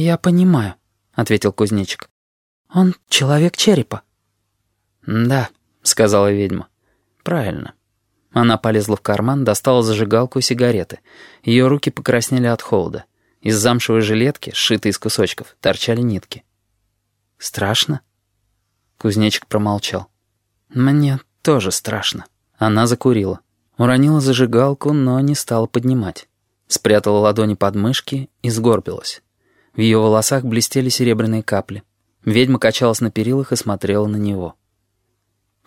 «Я понимаю», — ответил кузнечик. «Он человек черепа». «Да», — сказала ведьма. «Правильно». Она полезла в карман, достала зажигалку и сигареты. Ее руки покраснели от холода. Из замшевой жилетки, сшитой из кусочков, торчали нитки. «Страшно?» Кузнечик промолчал. «Мне тоже страшно». Она закурила. Уронила зажигалку, но не стала поднимать. Спрятала ладони под мышки и сгорбилась. В ее волосах блестели серебряные капли. Ведьма качалась на перилах и смотрела на него.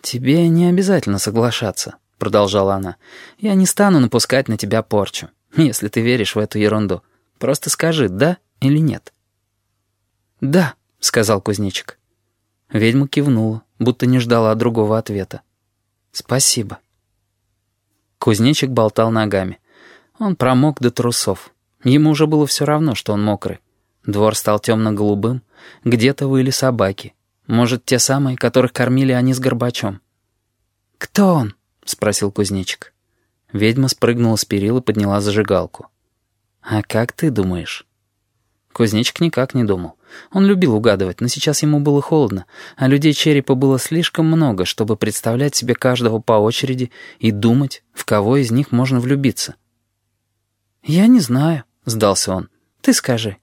«Тебе не обязательно соглашаться», — продолжала она. «Я не стану напускать на тебя порчу, если ты веришь в эту ерунду. Просто скажи, да или нет». «Да», — сказал кузнечик. Ведьма кивнула, будто не ждала другого ответа. «Спасибо». Кузнечик болтал ногами. Он промок до трусов. Ему уже было все равно, что он мокрый. Двор стал темно-голубым, где-то выли собаки. Может, те самые, которых кормили они с Горбачом. «Кто он?» — спросил кузнечик. Ведьма спрыгнула с перил и подняла зажигалку. «А как ты думаешь?» Кузнечик никак не думал. Он любил угадывать, но сейчас ему было холодно, а людей черепа было слишком много, чтобы представлять себе каждого по очереди и думать, в кого из них можно влюбиться. «Я не знаю», — сдался он. «Ты скажи».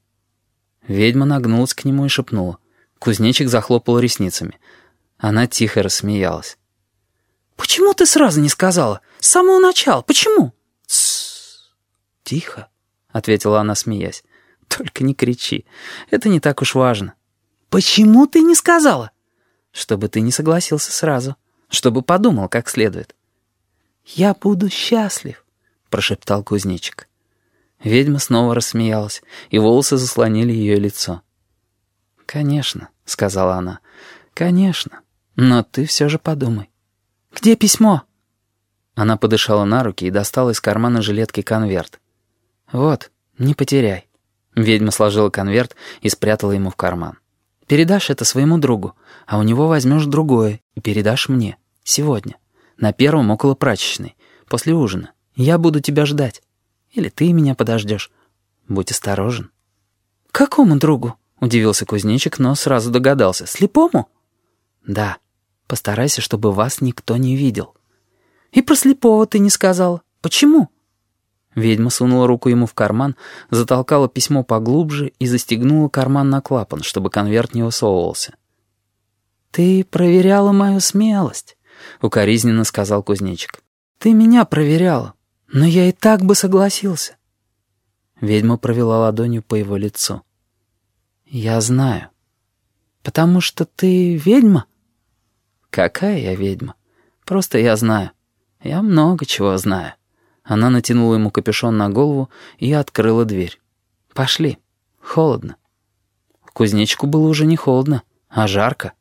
Ведьма нагнулась к нему и шепнула. Кузнечик захлопал ресницами. Она тихо рассмеялась. «Почему ты сразу не сказала? С самого начала. Почему?» «Тссс. Тихо», — ответила она, смеясь. «Только не кричи. Это не так уж важно». «Почему ты не сказала?» «Чтобы ты не согласился сразу. Чтобы подумал как следует». «Я буду счастлив», — прошептал кузнечик. Ведьма снова рассмеялась, и волосы заслонили ее лицо. «Конечно», — сказала она, — «конечно. Но ты все же подумай». «Где письмо?» Она подышала на руки и достала из кармана жилетки конверт. «Вот, не потеряй». Ведьма сложила конверт и спрятала ему в карман. «Передашь это своему другу, а у него возьмешь другое и передашь мне. Сегодня. На первом около прачечной, после ужина. Я буду тебя ждать». Или ты меня подождешь. Будь осторожен». «Какому другу?» — удивился кузнечик, но сразу догадался. «Слепому?» «Да. Постарайся, чтобы вас никто не видел». «И про слепого ты не сказала. Почему?» Ведьма сунула руку ему в карман, затолкала письмо поглубже и застегнула карман на клапан, чтобы конверт не высовывался. «Ты проверяла мою смелость», — укоризненно сказал кузнечик. «Ты меня проверяла. Но я и так бы согласился. Ведьма провела ладонью по его лицу. «Я знаю. Потому что ты ведьма?» «Какая я ведьма? Просто я знаю. Я много чего знаю». Она натянула ему капюшон на голову и открыла дверь. «Пошли. Холодно». Кузнечику было уже не холодно, а жарко.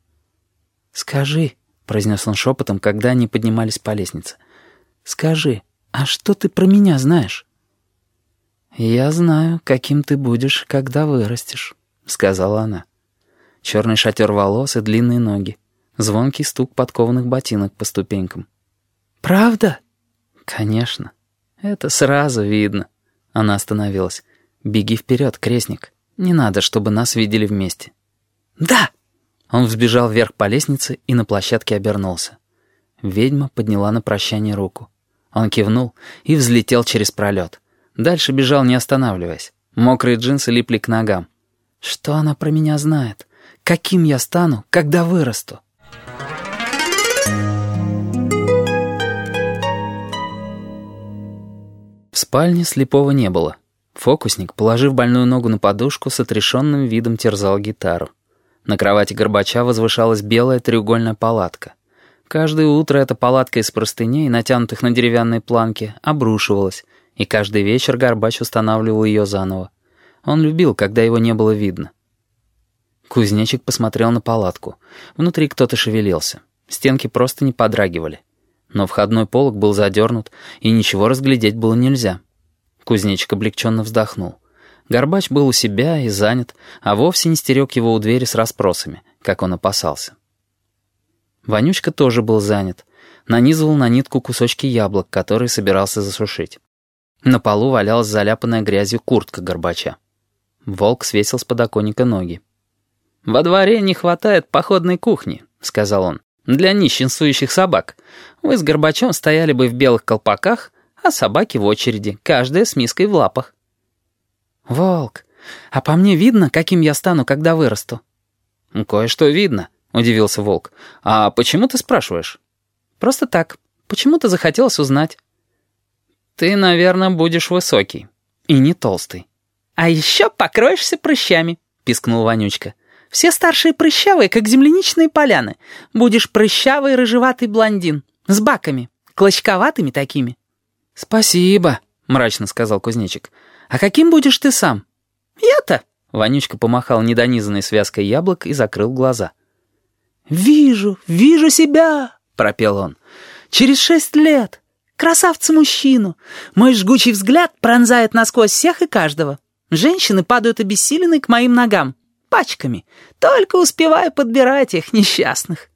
«Скажи», — произнес он шепотом, когда они поднимались по лестнице. «Скажи, «А что ты про меня знаешь?» «Я знаю, каким ты будешь, когда вырастешь», — сказала она. Черный шатер волос и длинные ноги. Звонкий стук подкованных ботинок по ступенькам. «Правда?» «Конечно. Это сразу видно». Она остановилась. «Беги вперед, крестник. Не надо, чтобы нас видели вместе». «Да!» Он взбежал вверх по лестнице и на площадке обернулся. Ведьма подняла на прощание руку. Он кивнул и взлетел через пролет. Дальше бежал, не останавливаясь. Мокрые джинсы липли к ногам. Что она про меня знает? Каким я стану, когда вырасту? В спальне слепого не было. Фокусник, положив больную ногу на подушку, с отрешенным видом терзал гитару. На кровати Горбача возвышалась белая треугольная палатка. Каждое утро эта палатка из простыней, натянутых на деревянные планки, обрушивалась, и каждый вечер Горбач устанавливал ее заново. Он любил, когда его не было видно. Кузнечик посмотрел на палатку. Внутри кто-то шевелился. Стенки просто не подрагивали. Но входной полог был задернут, и ничего разглядеть было нельзя. Кузнечик облегченно вздохнул. Горбач был у себя и занят, а вовсе не стерег его у двери с расспросами, как он опасался. Вонючка тоже был занят. Нанизывал на нитку кусочки яблок, которые собирался засушить. На полу валялась заляпанная грязью куртка Горбача. Волк свесил с подоконника ноги. «Во дворе не хватает походной кухни», — сказал он, — «для нищенствующих собак. Вы с Горбачом стояли бы в белых колпаках, а собаки в очереди, каждая с миской в лапах». «Волк, а по мне видно, каким я стану, когда вырасту?» «Кое-что видно», — удивился Волк. «А почему ты спрашиваешь?» «Просто так. Почему-то захотелось узнать». «Ты, наверное, будешь высокий. И не толстый». «А еще покроешься прыщами», — пискнул Вонючка. «Все старшие прыщавые, как земляничные поляны. Будешь прыщавый рыжеватый блондин. С баками. Клочковатыми такими». «Спасибо», — мрачно сказал кузнечик. «А каким будешь ты сам?» «Я-то?» — Вонючка помахал недонизанной связкой яблок и закрыл глаза. «Вижу, вижу себя!» — пропел он. «Через шесть лет! Красавца-мужчину! Мой жгучий взгляд пронзает насквозь всех и каждого. Женщины падают обессиленные к моим ногам. Пачками. Только успеваю подбирать их, несчастных».